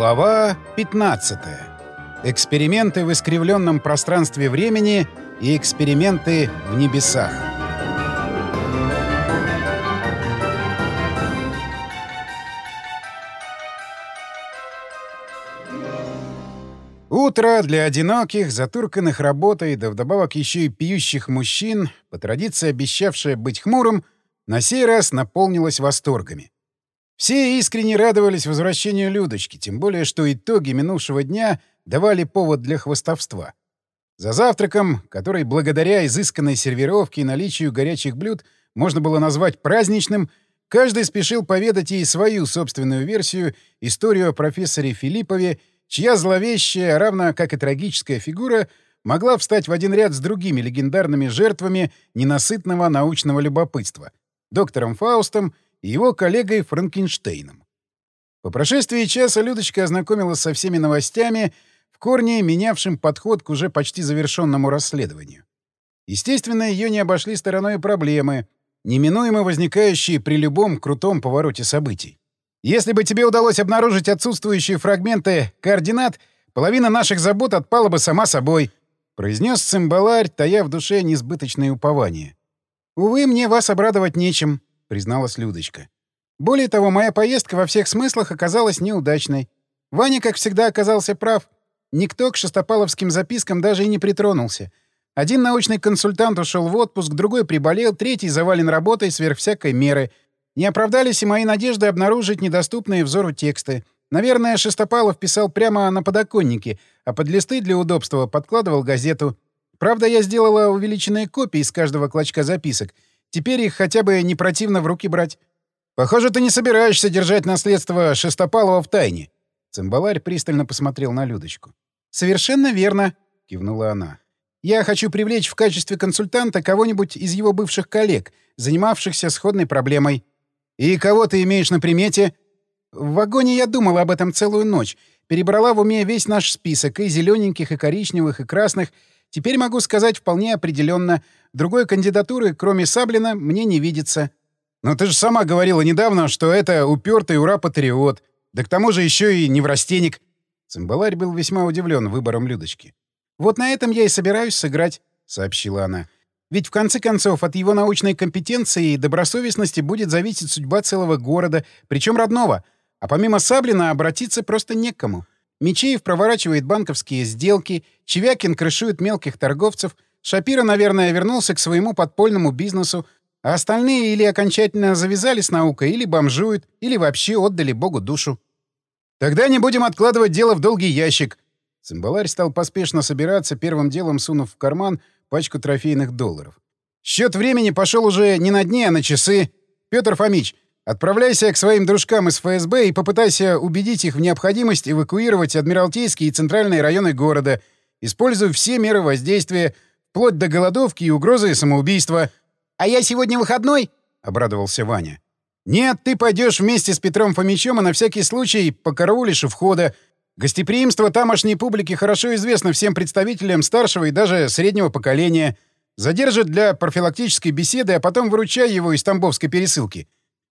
Глава 15. Эксперименты в искривленном пространстве времени и эксперименты в небесах. Утро для одиноких, затурканных работой, да вдобавок еще и пьющих мужчин, по традиции обещавшее быть хмурым, на сей раз наполнилось восторгами. Все искренне радовались возвращению Людочки, тем более, что итоги минувшего дня давали повод для хвостовства. За завтраком, который благодаря изысканной сервировке и наличию горячих блюд можно было назвать праздничным, каждый спешил поведать ей свою собственную версию, историю о профессоре Филиппове, чья зловещая, равно как и трагическая фигура, могла встать в один ряд с другими легендарными жертвами ненасытного научного любопытства — доктором Фаустом и его коллегой Франкенштейном. По прошествии часа Людочка ознакомилась со всеми новостями, в корне менявшим подход к уже почти завершенному расследованию. Естественно, ее не обошли стороной проблемы, неминуемо возникающие при любом крутом повороте событий. Если бы тебе удалось обнаружить отсутствующие фрагменты координат, половина наших забот отпала бы сама собой, — произнес цимбаларь, тая в душе несбыточное упование. «Увы, мне вас обрадовать нечем», призналась Людочка. Более того, моя поездка во всех смыслах оказалась неудачной. Ваня, как всегда, оказался прав. Никто к шестопаловским запискам даже и не притронулся. Один научный консультант ушел в отпуск, другой приболел, третий завален работой сверх всякой меры. Не оправдались и мои надежды обнаружить недоступные взору тексты. Наверное, Шестопалов писал прямо на подоконнике, а под листы для удобства подкладывал газету. Правда, я сделала увеличенные копии из каждого клочка записок — Теперь их хотя бы не противно в руки брать. Похоже, ты не собираешься держать наследство Шестопалова в тайне. Цимбаларь пристально посмотрел на Людочку. «Совершенно верно», — кивнула она. «Я хочу привлечь в качестве консультанта кого-нибудь из его бывших коллег, занимавшихся сходной проблемой». «И кого ты имеешь на примете?» «В вагоне я думала об этом целую ночь. Перебрала в уме весь наш список, и зелененьких, и коричневых, и красных, Теперь могу сказать вполне определенно, другой кандидатуры, кроме Саблина, мне не видится. Но ты же сама говорила недавно, что это упертый ура-патриот. Да к тому же еще и неврастенник. Цимбаларь был весьма удивлен выбором Людочки. «Вот на этом я и собираюсь сыграть», — сообщила она. «Ведь в конце концов от его научной компетенции и добросовестности будет зависеть судьба целого города, причем родного. А помимо Саблина обратиться просто некому. Мичеев проворачивает банковские сделки, Чевякин крышует мелких торговцев, Шапира, наверное, вернулся к своему подпольному бизнесу, а остальные или окончательно завязали с наукой, или бомжуют, или вообще отдали Богу душу. «Тогда не будем откладывать дело в долгий ящик». Цимбаларь стал поспешно собираться, первым делом сунув в карман пачку трофейных долларов. Счет времени пошел уже не на дни, а на часы. Петр Фомич, Отправляйся к своим дружкам из ФСБ и попытайся убедить их в необходимости эвакуировать Адмиралтейские и центральные районы города. Используй все меры воздействия, вплоть до голодовки и угрозы самоубийства. «А я сегодня выходной?» — обрадовался Ваня. «Нет, ты пойдешь вместе с Петром Фомичем и на всякий случай покараулишь у входа. Гостеприимство тамошней публики хорошо известно всем представителям старшего и даже среднего поколения. Задержат для профилактической беседы, а потом выручай его из Тамбовской пересылки».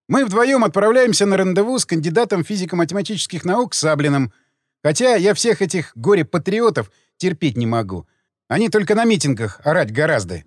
Мы вдвоем отправляемся на рандеву с кандидатом физико-математических наук Саблиным. Хотя я всех этих горе-патриотов терпеть не могу. Они только на митингах орать гораздо.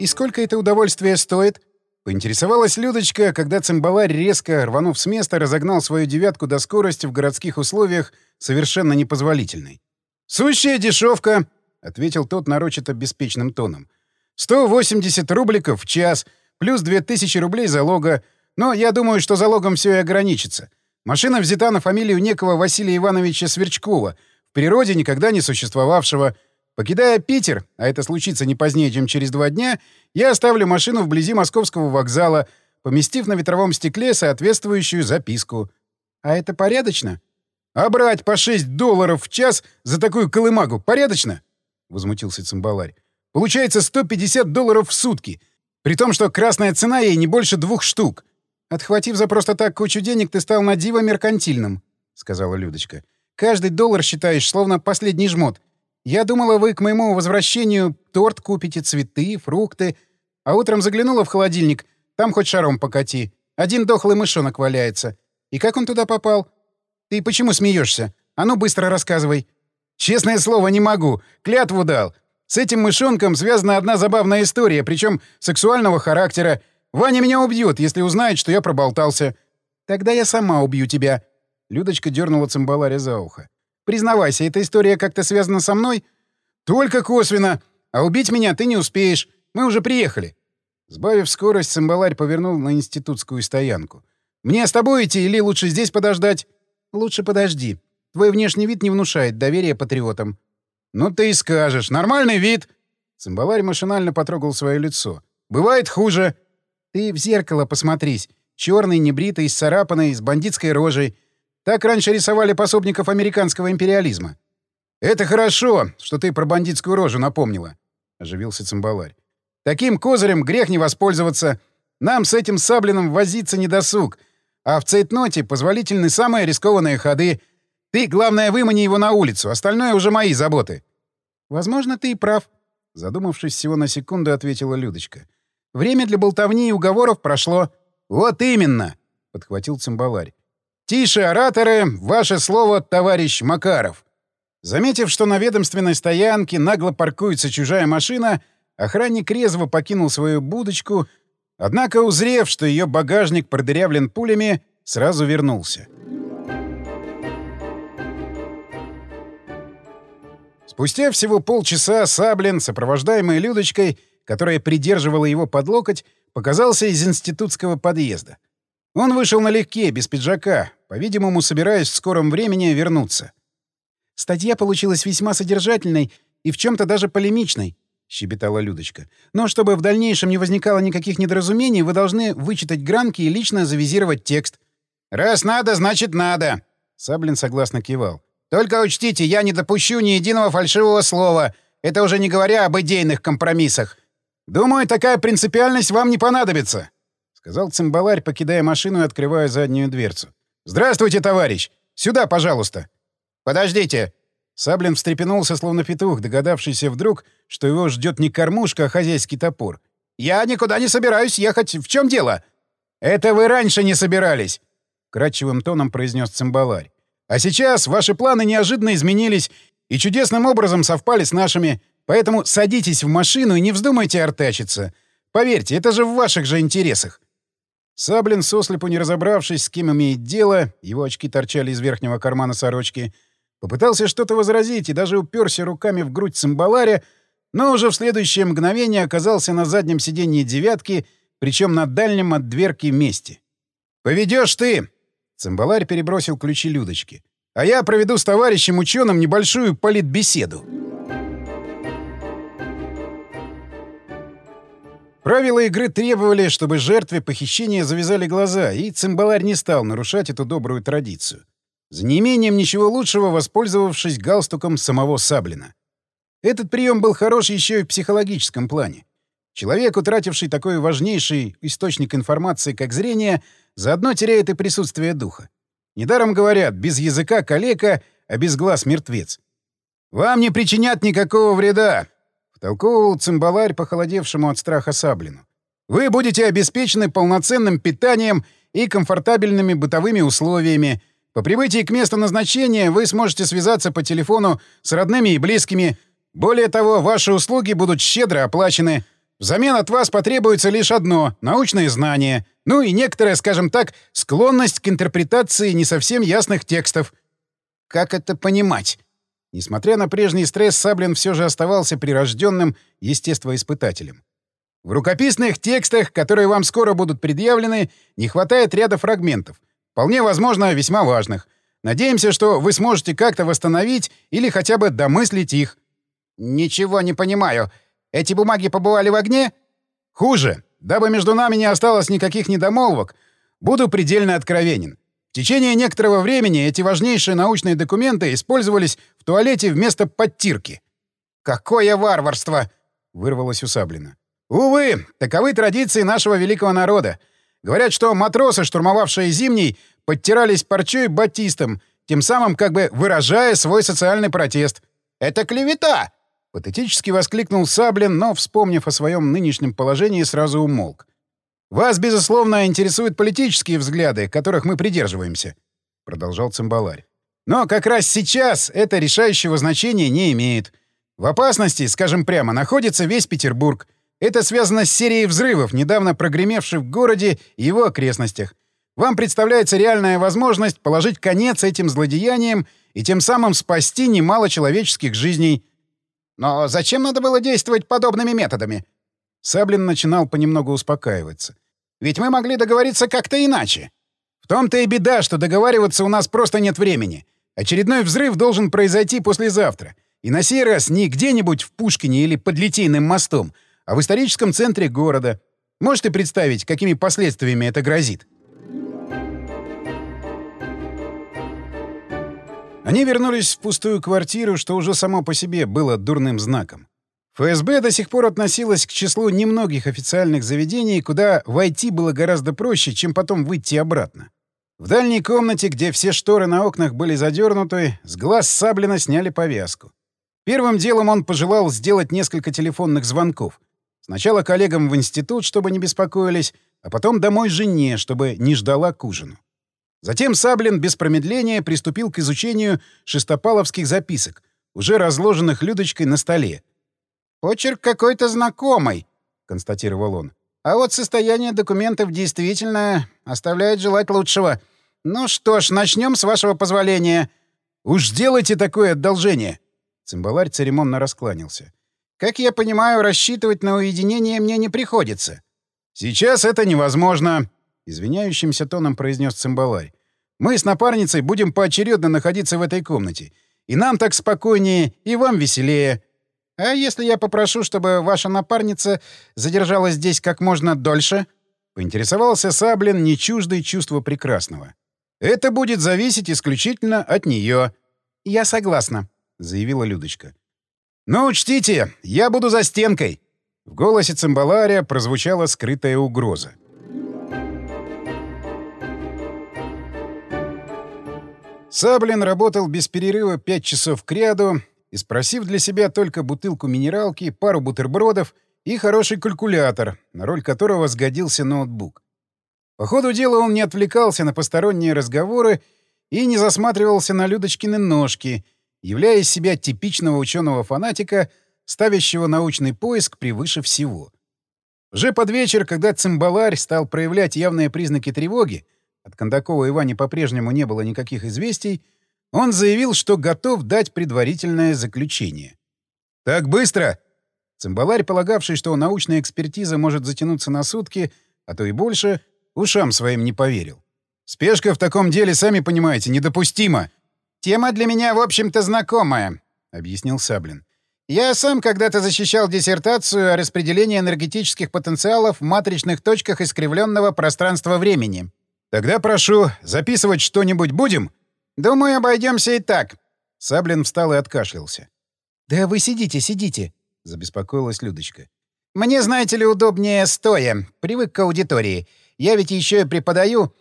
«И сколько это удовольствие стоит?» — поинтересовалась Людочка, когда цимбаларь, резко рванув с места, разогнал свою девятку до скорости в городских условиях совершенно непозволительной. «Сущая дешевка!» — ответил тот нарочито беспечным тоном. — 180 рубликов в час, плюс 2000 рублей залога. Но я думаю, что залогом все и ограничится. Машина взята на фамилию некого Василия Ивановича Сверчкова, в природе никогда не существовавшего. Покидая Питер, а это случится не позднее, чем через два дня, я оставлю машину вблизи московского вокзала, поместив на ветровом стекле соответствующую записку. А это порядочно? А брать по 6 долларов в час за такую колымагу порядочно? — возмутился цимбаларь. Получается 150 долларов в сутки. При том, что красная цена ей не больше двух штук. Отхватив за просто так кучу денег, ты стал на диво меркантильным, — сказала Людочка. Каждый доллар считаешь, словно последний жмот. Я думала, вы к моему возвращению торт купите, цветы, фрукты. А утром заглянула в холодильник. Там хоть шаром покати. Один дохлый мышонок валяется. И как он туда попал? Ты почему смеешься? А ну быстро рассказывай. Честное слово, не могу. Клятву дал. С этим мышонком связана одна забавная история, причем сексуального характера. Ваня меня убьет, если узнает, что я проболтался. Тогда я сама убью тебя. Людочка дернула цимбаларя за ухо. Признавайся, эта история как-то связана со мной? Только косвенно. А убить меня ты не успеешь. Мы уже приехали. Сбавив скорость, цимбаларь повернул на институтскую стоянку. «Мне с тобой идти или лучше здесь подождать?» «Лучше подожди. Твой внешний вид не внушает доверия патриотам». «Ну ты и скажешь. Нормальный вид!» Цимбаларь машинально потрогал свое лицо. «Бывает хуже!» «Ты в зеркало посмотрись. Черный, небритый, исцарапанный, с бандитской рожей. Так раньше рисовали пособников американского империализма». «Это хорошо, что ты про бандитскую рожу напомнила», — оживился цимбаларь. «Таким козырем грех не воспользоваться. Нам с этим Саблиным возиться не досуг. А в цейтноте позволительны самые рискованные ходы. Ты, главное, вымани его на улицу, остальное уже мои заботы». «Возможно, ты и прав», — задумавшись всего на секунду, ответила Людочка. «Время для болтовни и уговоров прошло». «Вот именно!» — подхватил цимбаларь. «Тише, ораторы! Ваше слово, товарищ Макаров!» Заметив, что на ведомственной стоянке нагло паркуется чужая машина, охранник резво покинул свою будочку, однако, узрев, что ее багажник продырявлен пулями, сразу вернулся. Спустя всего полчаса Саблин, сопровождаемый Людочкой, которая придерживала его под локоть, показался из институтского подъезда. Он вышел налегке, без пиджака, по-видимому, собираясь в скором времени вернуться. «Статья получилась весьма содержательной и в чем-то даже полемичной», — щебетала Людочка. «Но чтобы в дальнейшем не возникало никаких недоразумений, вы должны вычитать гранки и лично завизировать текст». «Раз надо, значит надо», — Саблин согласно кивал. Только учтите, я не допущу ни единого фальшивого слова. Это уже не говоря об идейных компромиссах. Думаю, такая принципиальность вам не понадобится, — сказал цимбаларь, покидая машину и открывая заднюю дверцу. «Здравствуйте, товарищ! Сюда, пожалуйста!» «Подождите!» Саблин встрепенулся, словно петух, догадавшийся вдруг, что его ждет не кормушка, а хозяйский топор. «Я никуда не собираюсь ехать. В чем дело?» «Это вы раньше не собирались!» — кратчевым тоном произнес цимбаларь. А сейчас ваши планы неожиданно изменились и чудесным образом совпали с нашими, поэтому садитесь в машину и не вздумайте артачиться. Поверьте, это же в ваших же интересах. Саблин, сослепу не разобравшись, с кем имеет дело, его очки торчали из верхнего кармана сорочки, попытался что-то возразить и даже уперся руками в грудь цимбаларя, но уже в следующее мгновение оказался на заднем сиденье «девятки», причем на дальнем от дверки месте. «Поведешь ты!» Цимбаларь перебросил ключи Людочки. «А я проведу с товарищем ученым небольшую политбеседу». Правила игры требовали, чтобы жертве похищения завязали глаза, и цимбаларь не стал нарушать эту добрую традицию. За неимением ничего лучшего воспользовавшись галстуком самого Саблина. Этот прием был хорош еще и в психологическом плане. Человек, утративший такой важнейший источник информации, как зрение, заодно теряет и присутствие духа. Недаром говорят, без языка калека, а без глаз мертвец. «Вам не причинят никакого вреда», — втолковывал цимбаларь, похолодевшему от страха Саблину. «Вы будете обеспечены полноценным питанием и комфортабельными бытовыми условиями. По прибытии к месту назначения вы сможете связаться по телефону с родными и близкими. Более того, ваши услуги будут щедро оплачены». Взамен от вас потребуется лишь одно — научные знания, ну и некоторая, скажем так, склонность к интерпретации не совсем ясных текстов. Как это понимать? Несмотря на прежний стресс, Саблин все же оставался прирожденным естествоиспытателем. В рукописных текстах, которые вам скоро будут предъявлены, не хватает ряда фрагментов. Вполне возможно, весьма важных. Надеемся, что вы сможете как-то восстановить или хотя бы домыслить их. «Ничего не понимаю. Эти бумаги побывали в огне? Хуже. Дабы между нами не осталось никаких недомолвок, буду предельно откровенен. В течение некоторого времени эти важнейшие научные документы использовались в туалете вместо подтирки. «Какое варварство!» — вырвалось у Саблина. «Увы, таковы традиции нашего великого народа. Говорят, что матросы, штурмовавшие Зимний, подтирались парчой батистом, тем самым как бы выражая свой социальный протест. Это клевета! Патетически воскликнул Саблин, но, вспомнив о своем нынешнем положении, сразу умолк. Вас, безусловно, интересуют политические взгляды, которых мы придерживаемся, — продолжал Цимбаларь. Но как раз сейчас это решающего значения не имеет. В опасности, скажем прямо, находится весь Петербург. Это связано с серией взрывов, недавно прогремевших в городе и его окрестностях. Вам представляется реальная возможность положить конец этим злодеяниям и тем самым спасти немало человеческих жизней. Но зачем надо было действовать подобными методами? Саблин начинал понемногу успокаиваться. Ведь мы могли договориться как-то иначе. В том-то и беда, что договариваться у нас просто нет времени. Очередной взрыв должен произойти послезавтра. И на сей раз не где-нибудь в Пушкине или под Литейным мостом, а в историческом центре города. Можете представить, какими последствиями это грозит? Они вернулись в пустую квартиру, что уже само по себе было дурным знаком. ФСБ до сих пор относилась к числу немногих официальных заведений, куда войти было гораздо проще, чем потом выйти обратно. В дальней комнате, где все шторы на окнах были задернуты, с глаз Саблина сняли повязку. Первым делом он пожелал сделать несколько телефонных звонков. Сначала коллегам в институт, чтобы не беспокоились, а потом домой жене, чтобы не ждала к ужину. Затем Саблин без промедления приступил к изучению шестопаловских записок, уже разложенных Людочкой на столе, «Почерк какой-то знакомый», — констатировал он. «А вот состояние документов действительно оставляет желать лучшего. Ну что ж, начнем с вашего позволения». «Уж сделайте такое одолжение!» Цимбаларь церемонно раскланялся. «Как я понимаю, рассчитывать на уединение мне не приходится». «Сейчас это невозможно», — извиняющимся тоном произнес Цимбаларь. «Мы с напарницей будем поочередно находиться в этой комнате. И нам так спокойнее, и вам веселее. А если я попрошу, чтобы ваша напарница задержалась здесь как можно дольше? Поинтересовался Саблин, не чуждый чувства прекрасного. Это будет зависеть исключительно от нее. Я согласна, заявила Людочка. Но учтите, я буду за стенкой. В голосе цимбалария прозвучала скрытая угроза. Саблин работал без перерыва пять часов кряду и спросив для себя только бутылку минералки, пару бутербродов и хороший калькулятор, на роль которого сгодился ноутбук. По ходу дела он не отвлекался на посторонние разговоры и не засматривался на Людочкины ножки, являя из себя типичного ученого-фанатика, ставящего научный поиск превыше всего. Уже под вечер, когда цимбаларь стал проявлять явные признаки тревоги, от Кондакова и Вани по-прежнему не было никаких известий, он заявил, что готов дать предварительное заключение. «Так быстро!» Цимбаларь, полагавший, что научная экспертиза может затянуться на сутки, а то и больше, ушам своим не поверил. «Спешка в таком деле, сами понимаете, недопустима!» «Тема для меня, в общем-то, знакомая», — объяснил Саблин. «Я сам когда-то защищал диссертацию о распределении энергетических потенциалов в матричных точках искривленного пространства-времени». «Тогда прошу, записывать что-нибудь будем?» «Думаю, обойдемся и так». Саблин встал и откашлялся. «Да вы сидите, сидите», — забеспокоилась Людочка. «Мне, знаете ли, удобнее стоя. Привык к аудитории. Я ведь еще и преподаю.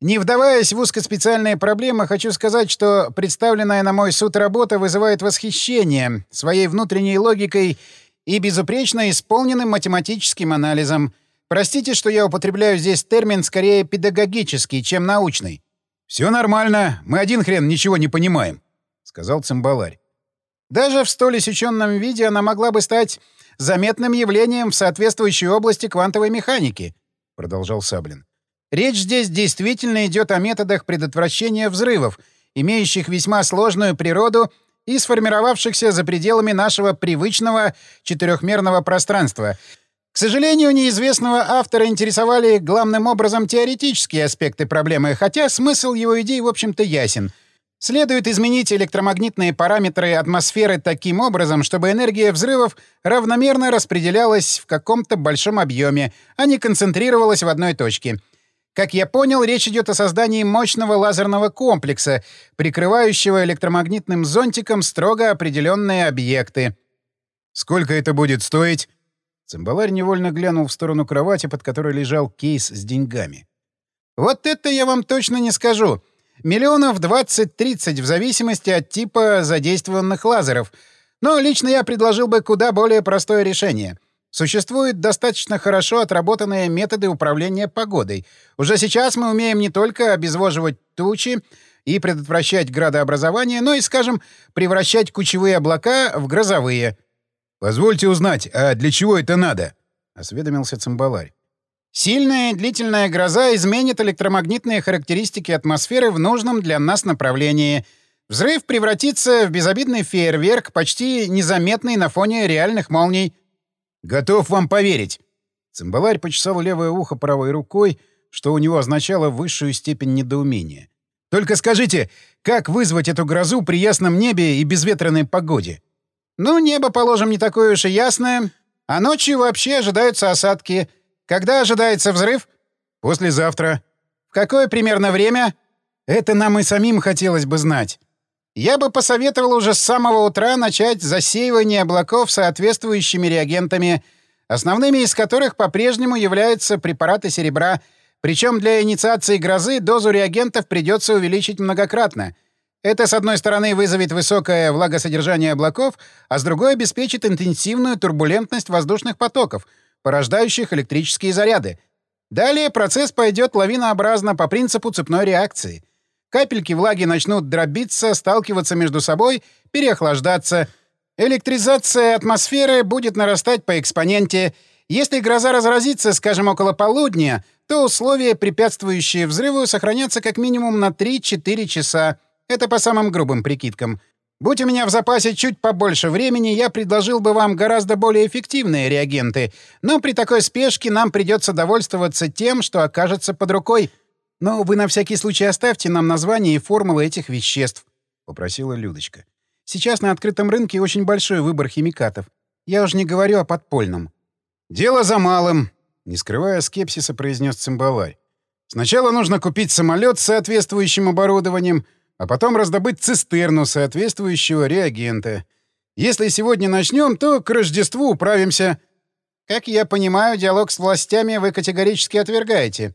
Не вдаваясь в узкоспециальные проблемы, хочу сказать, что представленная на мой суд работа вызывает восхищение своей внутренней логикой и безупречно исполненным математическим анализом. Простите, что я употребляю здесь термин скорее педагогический, чем научный. «Все нормально, мы один хрен ничего не понимаем», — сказал цимбаларь. «Даже в столь иссеченном виде она могла бы стать заметным явлением в соответствующей области квантовой механики», — продолжал Саблин. «Речь здесь действительно идет о методах предотвращения взрывов, имеющих весьма сложную природу и сформировавшихся за пределами нашего привычного четырехмерного пространства — к сожалению, неизвестного автора интересовали главным образом теоретические аспекты проблемы, хотя смысл его идей, в общем-то, ясен. Следует изменить электромагнитные параметры атмосферы таким образом, чтобы энергия взрывов равномерно распределялась в каком-то большом объеме, а не концентрировалась в одной точке. Как я понял, речь идет о создании мощного лазерного комплекса, прикрывающего электромагнитным зонтиком строго определенные объекты. «Сколько это будет стоить?» Цимбаларь невольно глянул в сторону кровати, под которой лежал кейс с деньгами. «Вот это я вам точно не скажу. Миллионов 20-30 в зависимости от типа задействованных лазеров. Но лично я предложил бы куда более простое решение. Существуют достаточно хорошо отработанные методы управления погодой. Уже сейчас мы умеем не только обезвоживать тучи и предотвращать градообразование, но и, скажем, превращать кучевые облака в грозовые. «Позвольте узнать, а для чего это надо?» — осведомился Цимбаларь. Сильная длительная гроза изменит электромагнитные характеристики атмосферы в нужном для нас направлении. Взрыв превратится в безобидный фейерверк, почти незаметный на фоне реальных молний. «Готов вам поверить!» Цимбаларь почесал левое ухо правой рукой, что у него означало высшую степень недоумения. «Только скажите, как вызвать эту грозу при ясном небе и безветренной погоде?» «Ну, небо, положим, не такое уж и ясное, а ночью вообще ожидаются осадки. Когда ожидается взрыв?» «Послезавтра». «В какое примерно время?» «Это нам и самим хотелось бы знать». Я бы посоветовал уже с самого утра начать засеивание облаков соответствующими реагентами, основными из которых по-прежнему являются препараты серебра, причем для инициации грозы дозу реагентов придется увеличить многократно. Это, с одной стороны, вызовет высокое влагосодержание облаков, а с другой обеспечит интенсивную турбулентность воздушных потоков, порождающих электрические заряды. Далее процесс пойдет лавинообразно по принципу цепной реакции — Капельки влаги начнут дробиться, сталкиваться между собой, переохлаждаться. Электризация атмосферы будет нарастать по экспоненте. Если гроза разразится, скажем, около полудня, то условия, препятствующие взрыву, сохранятся как минимум на 3-4 часа. Это по самым грубым прикидкам. Будь у меня в запасе чуть побольше времени, я предложил бы вам гораздо более эффективные реагенты, но при такой спешке нам придется довольствоваться тем, что окажется под рукой — но вы на всякий случай оставьте нам названия и формулы этих веществ, — попросила Людочка. Сейчас на открытом рынке очень большой выбор химикатов. Я уже не говорю о подпольном. «Дело за малым», — не скрывая скепсиса, произнес цимбаларь. «Сначала нужно купить самолет с соответствующим оборудованием, а потом раздобыть цистерну соответствующего реагента. Если сегодня начнем, то к Рождеству управимся». «Как я понимаю, диалог с властями вы категорически отвергаете»,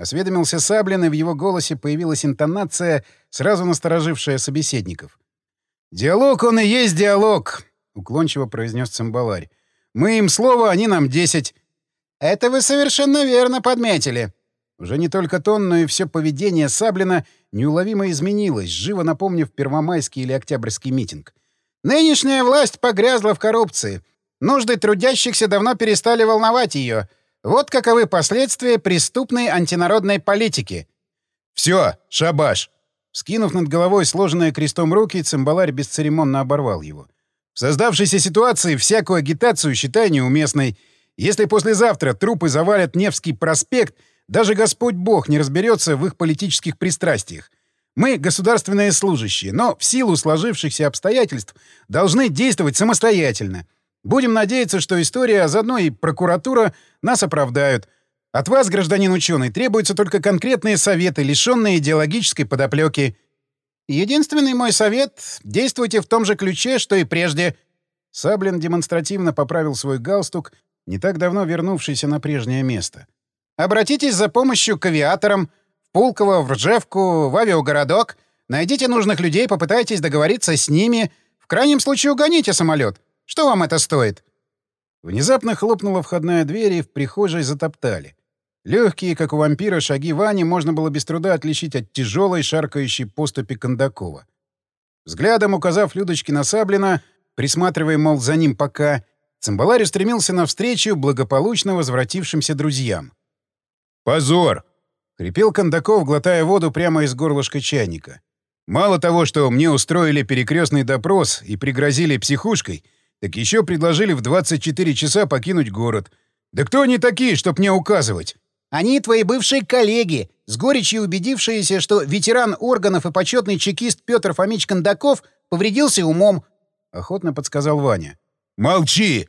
Осведомился Саблин, и в его голосе появилась интонация, сразу насторожившая собеседников. «Диалог он и есть диалог», — уклончиво произнес цимбаларь. «Мы им слово, они нам десять». «Это вы совершенно верно подметили». Уже не только тон, но и все поведение Саблина неуловимо изменилось, живо напомнив первомайский или октябрьский митинг. «Нынешняя власть погрязла в коррупции. Нужды трудящихся давно перестали волновать ее». Вот каковы последствия преступной антинародной политики. «Все, шабаш!» Скинув над головой сложенные крестом руки, цимбаларь бесцеремонно оборвал его. «В создавшейся ситуации всякую агитацию считаю неуместной. Если послезавтра трупы завалят Невский проспект, даже Господь Бог не разберется в их политических пристрастиях. Мы — государственные служащие, но в силу сложившихся обстоятельств должны действовать самостоятельно — Будем надеяться, что история, а заодно и прокуратура нас оправдают. От вас, гражданин ученый, требуются только конкретные советы, лишенные идеологической подоплеки. Единственный мой совет — действуйте в том же ключе, что и прежде. Саблин демонстративно поправил свой галстук, не так давно вернувшийся на прежнее место. Обратитесь за помощью к авиаторам. В Пулково, в Ржевку, в авиагородок. Найдите нужных людей, попытайтесь договориться с ними. В крайнем случае угоните самолет. Что вам это стоит?» Внезапно хлопнула входная дверь, и в прихожей затоптали. Легкие, как у вампира, шаги Вани можно было без труда отличить от тяжелой, шаркающей поступи Кондакова. Взглядом указав Людочке на Саблина, присматривая, мол, за ним пока, Цимбаларь устремился навстречу благополучно возвратившимся друзьям. «Позор!» — хрипел Кондаков, глотая воду прямо из горлышка чайника. «Мало того, что мне устроили перекрестный допрос и пригрозили психушкой, — так еще предложили в 24 часа покинуть город. Да кто они такие, чтоб мне указывать? Они твои бывшие коллеги, с горечью убедившиеся, что ветеран органов и почетный чекист Петр Фомич Кондаков повредился умом. Охотно подсказал Ваня. Молчи!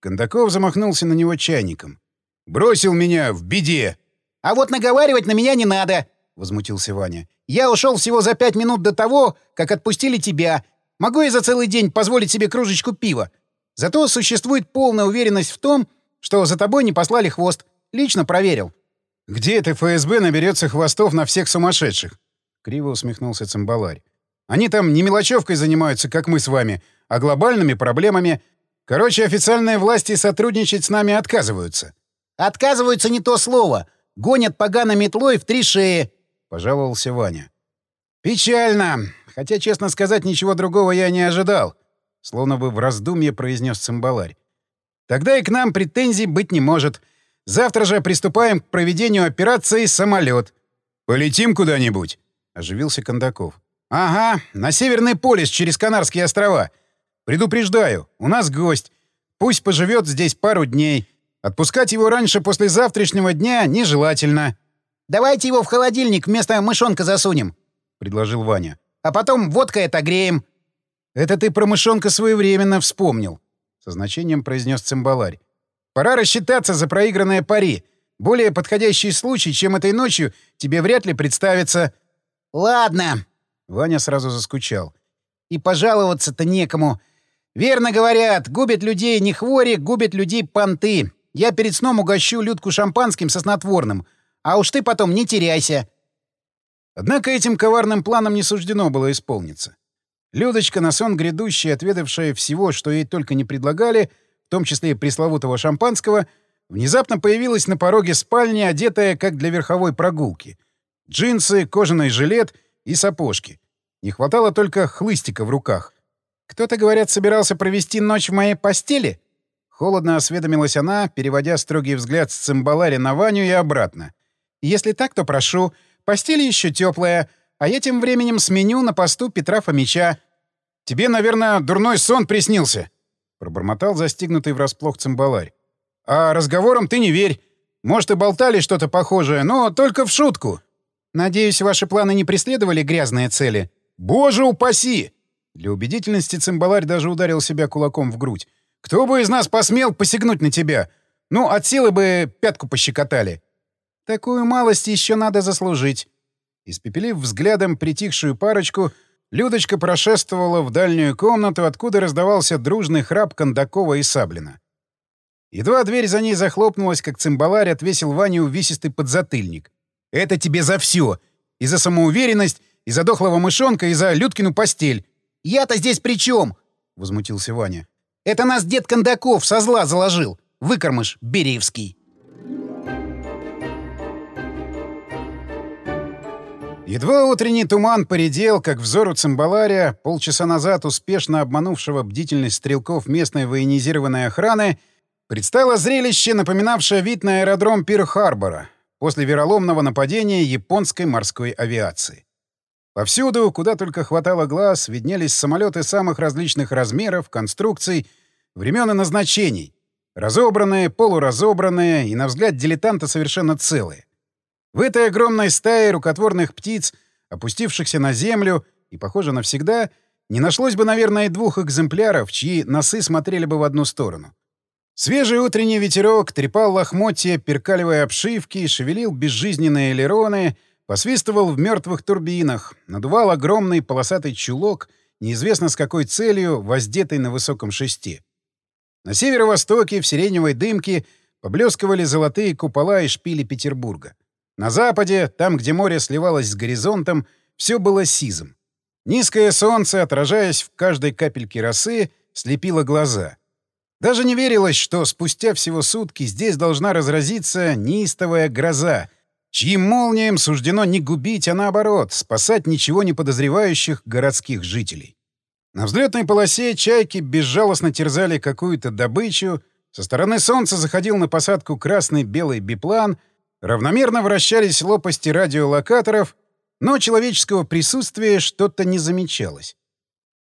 Кондаков замахнулся на него чайником. Бросил меня в беде. А вот наговаривать на меня не надо, возмутился Ваня. Я ушел всего за пять минут до того, как отпустили тебя, Могу я за целый день позволить себе кружечку пива. Зато существует полная уверенность в том, что за тобой не послали хвост. Лично проверил. «Где это ФСБ наберется хвостов на всех сумасшедших?» — криво усмехнулся Цимбаларь. «Они там не мелочевкой занимаются, как мы с вами, а глобальными проблемами. Короче, официальные власти сотрудничать с нами отказываются. Отказываются не то слово. Гонят погано метлой в три шеи, — пожаловался Ваня. Печально. Хотя, честно сказать, ничего другого я не ожидал. Словно бы в раздумье произнес цимбаларь. Тогда и к нам претензий быть не может. Завтра же приступаем к проведению операции «Самолет». «Полетим куда-нибудь?» — оживился Кондаков. «Ага, на Северный полюс через Канарские острова. Предупреждаю, у нас гость. Пусть поживет здесь пару дней. Отпускать его раньше после завтрашнего дня нежелательно». «Давайте его в холодильник вместо мышонка засунем», — предложил Ваня. «А потом водкой отогреем». «Это ты про мышонка своевременно вспомнил», — со значением произнес цимбаларь. «Пора рассчитаться за проигранное пари. Более подходящий случай, чем этой ночью, тебе вряд ли представится». «Ладно», — Ваня сразу заскучал. «И пожаловаться-то некому. Верно говорят, губят людей не хвори, губят людей понты. Я перед сном угощу Людку шампанским со снотворным. А уж ты потом не теряйся». Однако этим коварным планом не суждено было исполниться. Людочка, на сон грядущий, отведавшая всего, что ей только не предлагали, в том числе и пресловутого шампанского, внезапно появилась на пороге спальни, одетая как для верховой прогулки. Джинсы, кожаный жилет и сапожки. Не хватало только хлыстика в руках. «Кто-то, говорят, собирался провести ночь в моей постели?» Холодно осведомилась она, переводя строгий взгляд с цимбалари на Ваню и обратно. «Если так, то прошу. Постель еще теплая, а я тем временем сменю на посту Петра Фомича. Тебе, наверное, дурной сон приснился, пробормотал застигнутый врасплох цимбаларь. А разговорам ты не верь. Может, и болтали что-то похожее, но только в шутку. Надеюсь, ваши планы не преследовали грязные цели. Боже упаси! Для убедительности цимбаларь даже ударил себя кулаком в грудь. Кто бы из нас посмел посягнуть на тебя? Ну, от силы бы пятку пощекотали. Такую малость еще надо заслужить. Испепелив взглядом притихшую парочку, Людочка прошествовала в дальнюю комнату, откуда раздавался дружный храп Кондакова и Саблина. Едва дверь за ней захлопнулась, как цимбаларь отвесил Ване увесистый подзатыльник. «Это тебе за все! И за самоуверенность, и за дохлого мышонка, и за Людкину постель!» «Я-то здесь при чем?» — возмутился Ваня. «Это нас дед Кондаков со зла заложил! Выкормыш Бериевский!» Едва утренний туман поредел, как взору цимбалария, полчаса назад успешно обманувшего бдительность стрелков местной военизированной охраны, предстало зрелище, напоминавшее вид на аэродром Пир-Харбора после вероломного нападения японской морской авиации. Повсюду, куда только хватало глаз, виднелись самолеты самых различных размеров, конструкций, времен и назначений, разобранные, полуразобранные и, на взгляд дилетанта, совершенно целые. В этой огромной стае рукотворных птиц, опустившихся на землю и, похоже, навсегда, не нашлось бы, наверное, двух экземпляров, чьи носы смотрели бы в одну сторону. Свежий утренний ветерок трепал лохмотья, перкаливая обшивки, шевелил безжизненные элероны, посвистывал в мертвых турбинах, надувал огромный полосатый чулок, неизвестно с какой целью, воздетый на высоком шесте. На северо-востоке, в сиреневой дымке, поблескивали золотые купола и шпили Петербурга. На западе, там, где море сливалось с горизонтом, все было сизым. Низкое солнце, отражаясь в каждой капельке росы, слепило глаза. Даже не верилось, что спустя всего сутки здесь должна разразиться неистовая гроза, чьим молниям суждено не губить, а наоборот, спасать ничего не подозревающих городских жителей. На взлетной полосе чайки безжалостно терзали какую-то добычу, со стороны солнца заходил на посадку красный-белый биплан — Равномерно вращались лопасти радиолокаторов, но человеческого присутствия что-то не замечалось.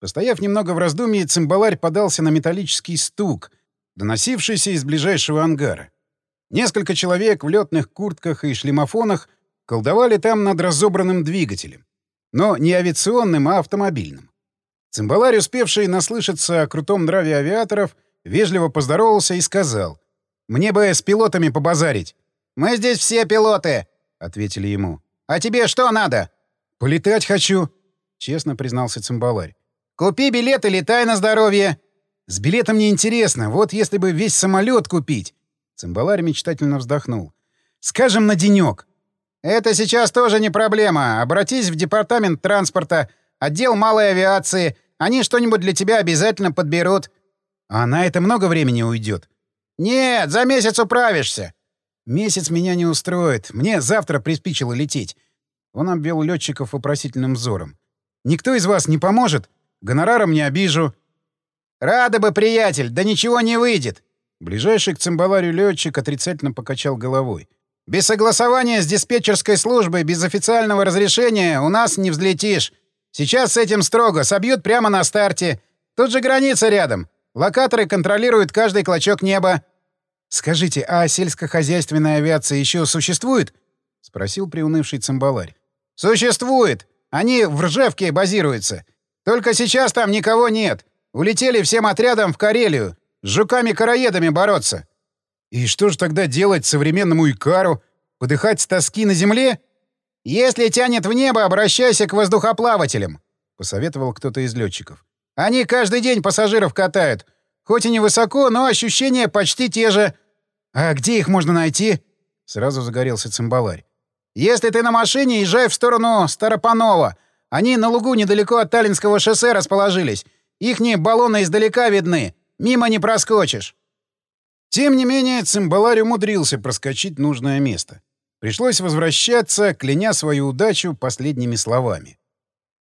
Постояв немного в раздумье, цимбаларь подался на металлический стук, доносившийся из ближайшего ангара. Несколько человек в летных куртках и шлемофонах колдовали там над разобранным двигателем. Но не авиационным, а автомобильным. Цимбаларь, успевший наслышаться о крутом нраве авиаторов, вежливо поздоровался и сказал, «Мне бы с пилотами побазарить. «Мы здесь все пилоты», — ответили ему. «А тебе что надо?» «Полетать хочу», — честно признался цимбаларь. «Купи билет и летай на здоровье». «С билетом не интересно. Вот если бы весь самолет купить». Цимбаларь мечтательно вздохнул. «Скажем, на денек». «Это сейчас тоже не проблема. Обратись в департамент транспорта, отдел малой авиации. Они что-нибудь для тебя обязательно подберут». А на это много времени уйдет? Нет, за месяц управишься. Месяц меня не устроит. Мне завтра приспичило лететь. Он обвел летчиков вопросительным взором. Никто из вас не поможет? Гонораром не обижу. Рада бы, приятель, да ничего не выйдет. Ближайший к цимбаларию летчик отрицательно покачал головой. Без согласования с диспетчерской службой, без официального разрешения у нас не взлетишь. Сейчас с этим строго, собьют прямо на старте. Тут же граница рядом. Локаторы контролируют каждый клочок неба. Скажите, а сельскохозяйственная авиация еще существует? спросил приунывший цимбаларь. Существует. Они в Ржевке базируются. Только сейчас там никого нет. Улетели всем отрядом в Карелию. С жуками-караедами бороться. И что же тогда делать современному Икару? Подыхать с тоски на земле? Если тянет в небо, обращайся к воздухоплавателям, — посоветовал кто-то из летчиков. Они каждый день пассажиров катают. Хоть и невысоко, но ощущения почти те же. А где их можно найти? Сразу загорелся цимбаларь. Если ты на машине, езжай в сторону Старопанова. Они на лугу недалеко от Таллинского шоссе расположились. Ихние баллоны издалека видны. Мимо не проскочишь. Тем не менее, цимбаларь умудрился проскочить нужное место. Пришлось возвращаться, кляня свою удачу последними словами.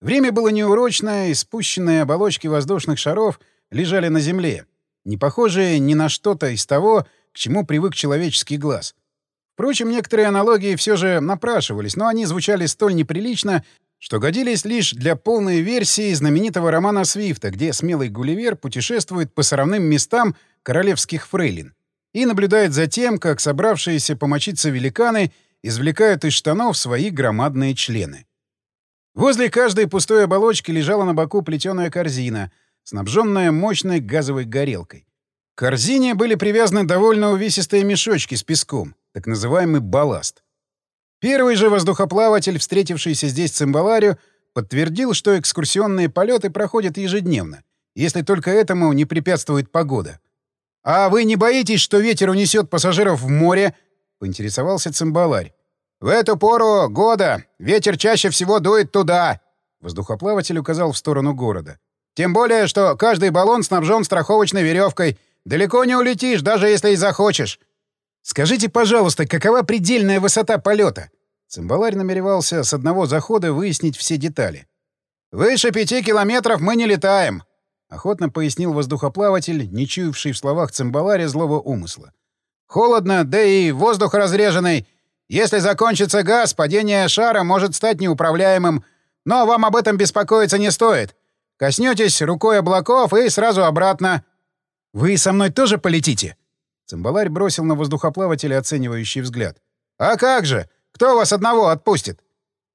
Время было неурочное, и спущенные оболочки воздушных шаров лежали на земле, не похожие ни на что-то из того, к чему привык человеческий глаз. Впрочем, некоторые аналогии все же напрашивались, но они звучали столь неприлично, что годились лишь для полной версии знаменитого романа Свифта, где смелый Гулливер путешествует по сравным местам королевских фрейлин и наблюдает за тем, как собравшиеся помочиться великаны извлекают из штанов свои громадные члены. Возле каждой пустой оболочки лежала на боку плетеная корзина, снабженная мощной газовой горелкой. К корзине были привязаны довольно увесистые мешочки с песком, так называемый балласт. Первый же воздухоплаватель, встретившийся здесь цимбаларию, подтвердил, что экскурсионные полеты проходят ежедневно, если только этому не препятствует погода. «А вы не боитесь, что ветер унесет пассажиров в море?» — поинтересовался цимбаларь. «В эту пору года ветер чаще всего дует туда», — воздухоплаватель указал в сторону города. «Тем более, что каждый баллон снабжен страховочной веревкой. Далеко не улетишь, даже если и захочешь. «Скажите, пожалуйста, какова предельная высота полета?» Цимбаларь намеревался с одного захода выяснить все детали. «Выше пяти километров мы не летаем», — охотно пояснил воздухоплаватель, не чуявший в словах цимбаларя злого умысла. «Холодно, да и воздух разреженный. Если закончится газ, падение шара может стать неуправляемым. Но вам об этом беспокоиться не стоит. Коснетесь рукой облаков и сразу обратно». «Вы со мной тоже полетите?» Цимбаларь бросил на воздухоплавателя оценивающий взгляд. «А как же? Кто вас одного отпустит?»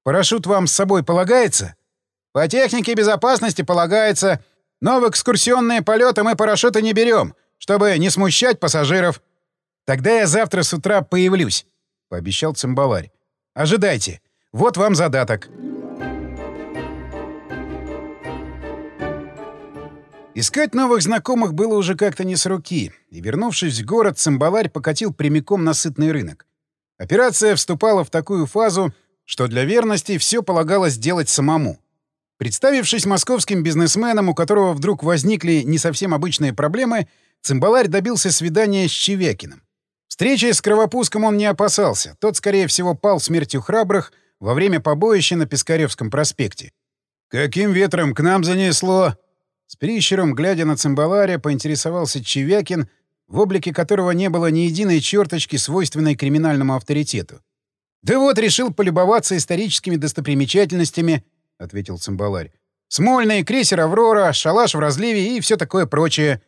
«Парашют вам с собой полагается?» «По технике безопасности полагается. Но в экскурсионные полеты мы парашюты не берем, чтобы не смущать пассажиров». «Тогда я завтра с утра появлюсь», — пообещал Цимбаларь. «Ожидайте. Вот вам задаток». Искать новых знакомых было уже как-то не с руки, и, вернувшись в город, цимбаларь покатил прямиком на сытный рынок. Операция вступала в такую фазу, что для верности все полагалось делать самому. Представившись московским бизнесменом, у которого вдруг возникли не совсем обычные проблемы, цимбаларь добился свидания с Чевякиным. Встречи с Кровопуском он не опасался, тот, скорее всего, пал смертью храбрых во время побоища на Пискаревском проспекте. «Каким ветром к нам занесло?» С прищером, глядя на цимбаларя, поинтересовался Чевякин, в облике которого не было ни единой черточки, свойственной криминальному авторитету. «Да вот, решил полюбоваться историческими достопримечательностями», — ответил цимбаларь. «Смольный, крейсер «Аврора», шалаш в разливе и все такое прочее».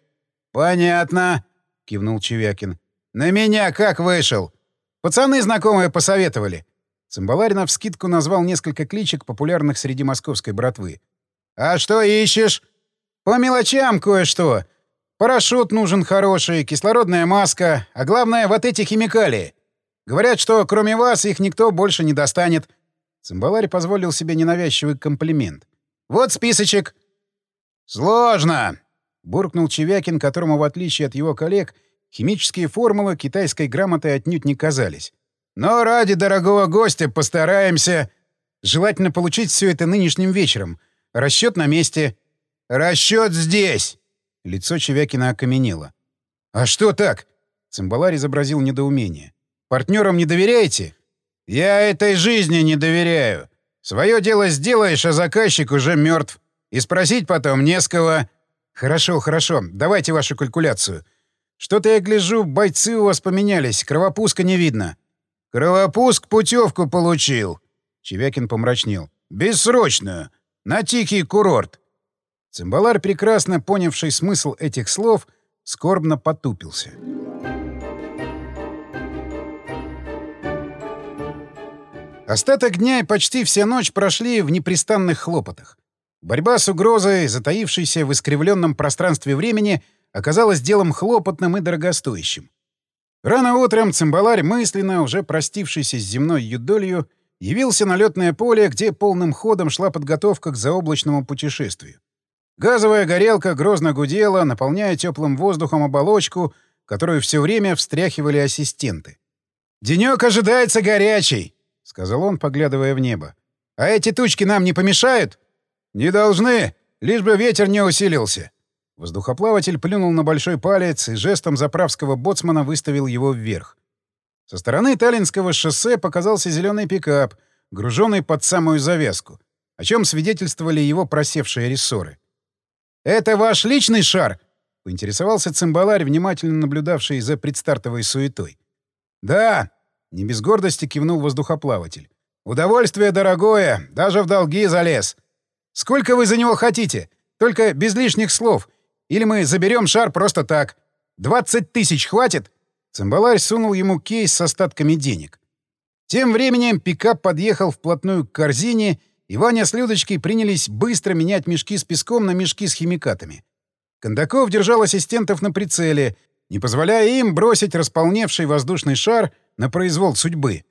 «Понятно», — кивнул Чевякин. «На меня как вышел?» «Пацаны знакомые посоветовали». Цимбаларь навскидку назвал несколько кличек, популярных среди московской братвы. «А что ищешь?» По мелочам кое-что. Парашют нужен хороший, кислородная маска, а главное, вот эти химикалии. Говорят, что кроме вас их никто больше не достанет. Цимбаларь позволил себе ненавязчивый комплимент. «Вот списочек». «Сложно!» — буркнул Чевякин, которому, в отличие от его коллег, химические формулы китайской грамотой отнюдь не казались. «Но ради дорогого гостя постараемся...» «Желательно получить все это нынешним вечером. Расчет на месте». «Расчет здесь!» Лицо Чевякина окаменело. «А что так?» — Цимбаларь изобразил недоумение. «Партнерам не доверяете?» «Я этой жизни не доверяю. Свое дело сделаешь, а заказчик уже мертв. И спросить потом не с кого». «Хорошо, хорошо. Давайте вашу калькуляцию. Что-то я гляжу, бойцы у вас поменялись, кровопуска не видно». «Кровопуск путевку получил». Чевякин помрачнел. «Бессрочную. На тихий курорт». Цимбалар, прекрасно понявший смысл этих слов, скорбно потупился. Остаток дня и почти вся ночь прошли в непрестанных хлопотах. Борьба с угрозой, затаившейся в искривленном пространстве времени, оказалась делом хлопотным и дорогостоящим. Рано утром цимбаларь, мысленно, уже простившийся с земной юдолью, явился на летное поле, где полным ходом шла подготовка к заоблачному путешествию. Газовая горелка грозно гудела, наполняя теплым воздухом оболочку, которую все время встряхивали ассистенты. «Денек ожидается горячий!» — сказал он, поглядывая в небо. «А эти тучки нам не помешают?» «Не должны, лишь бы ветер не усилился». Воздухоплаватель плюнул на большой палец и жестом заправского боцмана выставил его вверх. Со стороны Таллинского шоссе показался зеленый пикап, груженный под самую завязку, о чем свидетельствовали его просевшие рессоры. «Это ваш личный шар?» — поинтересовался цимбаларь, внимательно наблюдавший за предстартовой суетой. «Да!» — не без гордости кивнул воздухоплаватель. «Удовольствие дорогое, даже в долги залез. Сколько вы за него хотите? Только без лишних слов. Или мы заберем шар просто так. Двадцать тысяч хватит?» Цимбаларь сунул ему кейс с остатками денег. Тем временем пикап подъехал вплотную к корзине, и Ваня с Людочкой принялись быстро менять мешки с песком на мешки с химикатами. Кондаков держал ассистентов на прицеле, не позволяя им бросить располневший воздушный шар на произвол судьбы.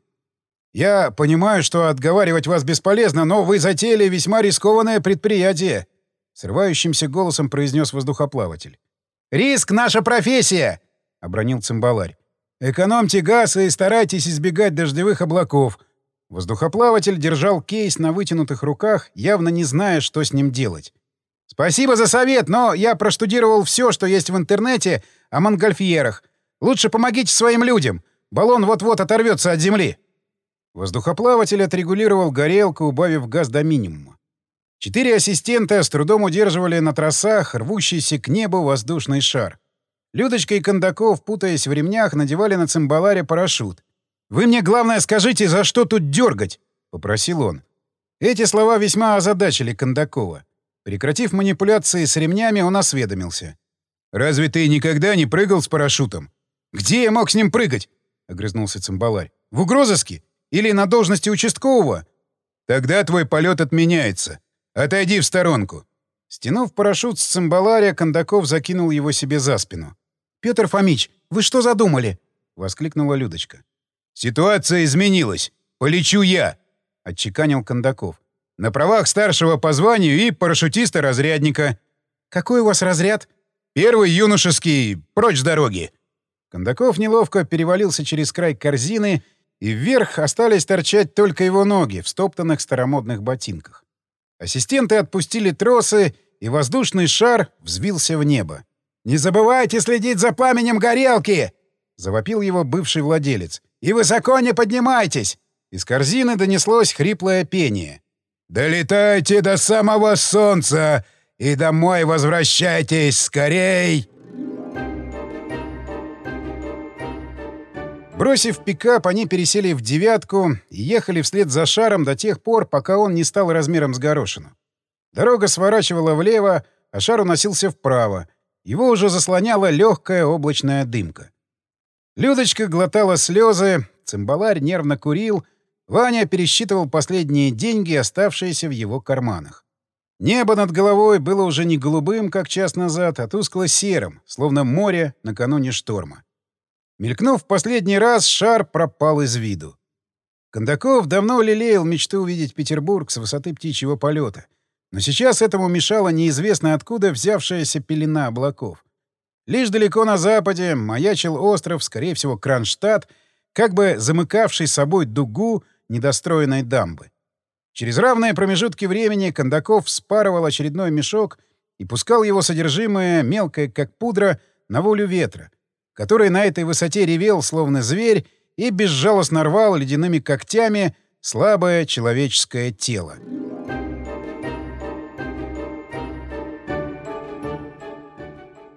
«Я понимаю, что отговаривать вас бесполезно, но вы затеяли весьма рискованное предприятие», — срывающимся голосом произнес воздухоплаватель. «Риск — наша профессия!» — обронил цимбаларь. «Экономьте газ и старайтесь избегать дождевых облаков». Воздухоплаватель держал кейс на вытянутых руках, явно не зная, что с ним делать. «Спасибо за совет, но я проштудировал все, что есть в интернете о монгольфьерах. Лучше помогите своим людям. Баллон вот-вот оторвется от земли». Воздухоплаватель отрегулировал горелку, убавив газ до минимума. Четыре ассистента с трудом удерживали на тросах рвущийся к небу воздушный шар. Людочка и Кондаков, путаясь в ремнях, надевали на цимбаларе парашют. «Вы мне, главное, скажите, за что тут дергать?» — попросил он. Эти слова весьма озадачили Кондакова. Прекратив манипуляции с ремнями, он осведомился. «Разве ты никогда не прыгал с парашютом?» «Где я мог с ним прыгать?» — огрызнулся цимбаларь. «В угрозыске? Или на должности участкового? Тогда твой полет отменяется. Отойди в сторонку. Стянув парашют с цимбалария, Кондаков закинул его себе за спину. «Петр Фомич, вы что задумали?» — воскликнула Людочка. «Ситуация изменилась. Полечу я!» — отчеканил Кондаков. «На правах старшего по званию и парашютиста-разрядника». «Какой у вас разряд?» «Первый юношеский. Прочь с дороги». Кондаков неловко перевалился через край корзины и вверх остались торчать только его ноги в стоптанных старомодных ботинках. Ассистенты отпустили тросы, и воздушный шар взвился в небо. «Не забывайте следить за пламенем горелки!» — завопил его бывший владелец. «И высоко не поднимайтесь!» Из корзины донеслось хриплое пение. «Долетайте до самого солнца и домой возвращайтесь скорей!» Бросив пикап, они пересели в «девятку» и ехали вслед за шаром до тех пор, пока он не стал размером с горошину. Дорога сворачивала влево, а шар уносился вправо. Его уже заслоняла легкая облачная дымка. Людочка глотала слезы, цимбаларь нервно курил, Ваня пересчитывал последние деньги, оставшиеся в его карманах. Небо над головой было уже не голубым, как час назад, а тускло-серым, словно море накануне шторма. Мелькнув последний раз, шар пропал из виду. Кондаков давно лелеял мечту увидеть Петербург с высоты птичьего полета. Но сейчас этому мешала неизвестно откуда взявшаяся пелена облаков. Лишь далеко на западе маячил остров, скорее всего, Кронштадт, как бы замыкавший собой дугу недостроенной дамбы. Через равные промежутки времени Кондаков вспарывал очередной мешок и пускал его содержимое, мелкое как пудра, на волю ветра, который на этой высоте ревел, словно зверь, и безжалостно рвал ледяными когтями слабое человеческое тело.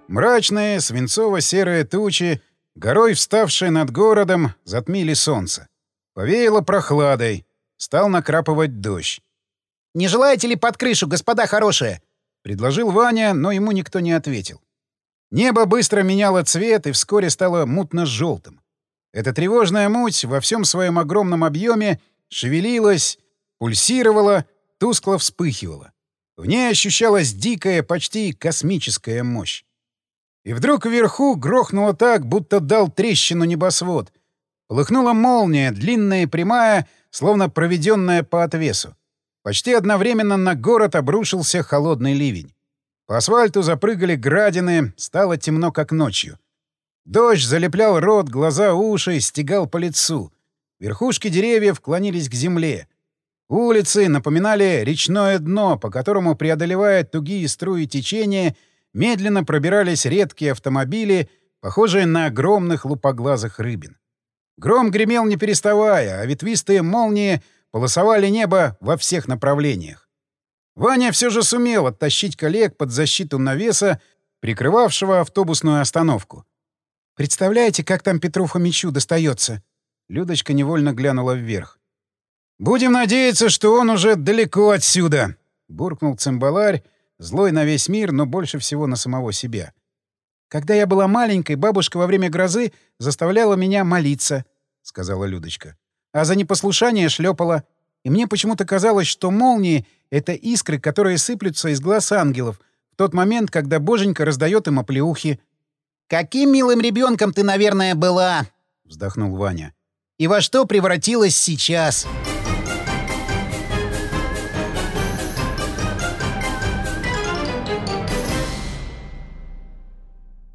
Мрачные, свинцово-серые тучи, горой вставшие над городом, затмили солнце. Повеяло прохладой. Стал накрапывать дождь. «Не желаете ли под крышу, господа хорошие?» — предложил Ваня, но ему никто не ответил. Небо быстро меняло цвет и вскоре стало мутно-желтым. Эта тревожная муть во всем своем огромном объеме шевелилась, пульсировала, тускло вспыхивала. В ней ощущалась дикая, почти космическая мощь. И вдруг вверху грохнуло так, будто дал трещину небосвод. Полыхнула молния, длинная и прямая, словно проведенная по отвесу. Почти одновременно на город обрушился холодный ливень. По асфальту запрыгали градины, стало темно, как ночью. Дождь залеплял рот, глаза, уши, стегал по лицу. Верхушки деревьев клонились к земле. Улицы напоминали речное дно, по которому, преодолевая тугие струи течения, медленно пробирались редкие автомобили, похожие на огромных лупоглазых рыбин. Гром гремел не переставая, а ветвистые молнии полосовали небо во всех направлениях. Ваня все же сумел оттащить коллег под защиту навеса, прикрывавшего автобусную остановку. «Представляете, как там Петру Фомичу достается?» Людочка невольно глянула вверх. «Будем надеяться, что он уже далеко отсюда!» — буркнул цимбаларь, Злой на весь мир, но больше всего на самого себя. «Когда я была маленькой, бабушка во время грозы заставляла меня молиться», — сказала Людочка. «А за непослушание шлепала. И мне почему-то казалось, что молнии — это искры, которые сыплются из глаз ангелов в тот момент, когда боженька раздает им оплеухи». «Каким милым ребенком ты, наверное, была!» — вздохнул Ваня. «И во что превратилась сейчас?»